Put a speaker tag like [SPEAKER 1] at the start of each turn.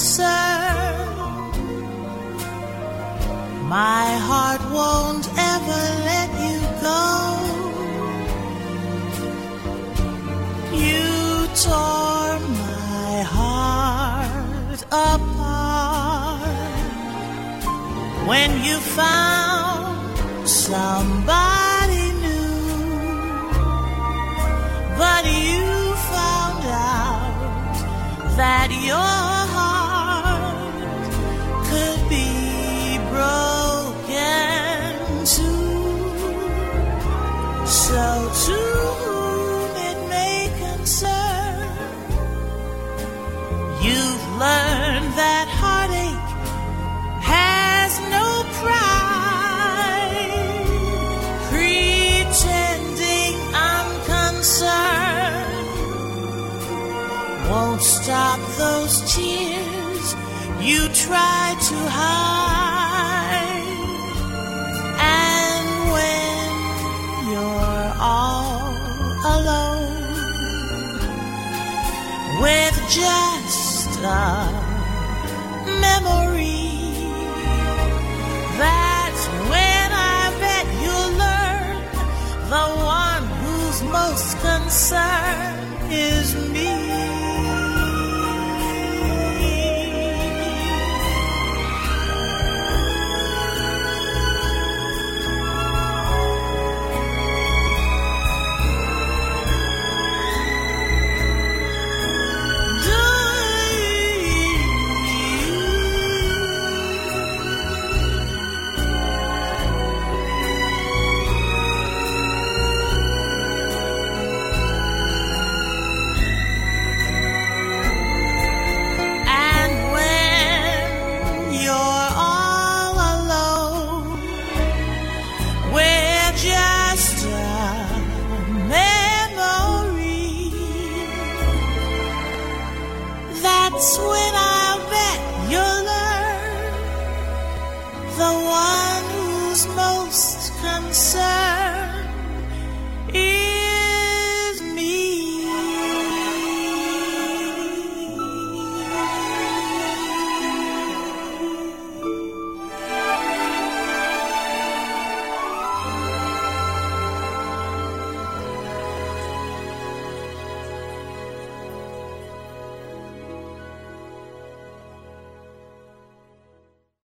[SPEAKER 1] concern. My heart won't ever let you go. You tore my heart apart when you found somebody new. But you found out that your stop those tears you try to hide. And when you're just a learn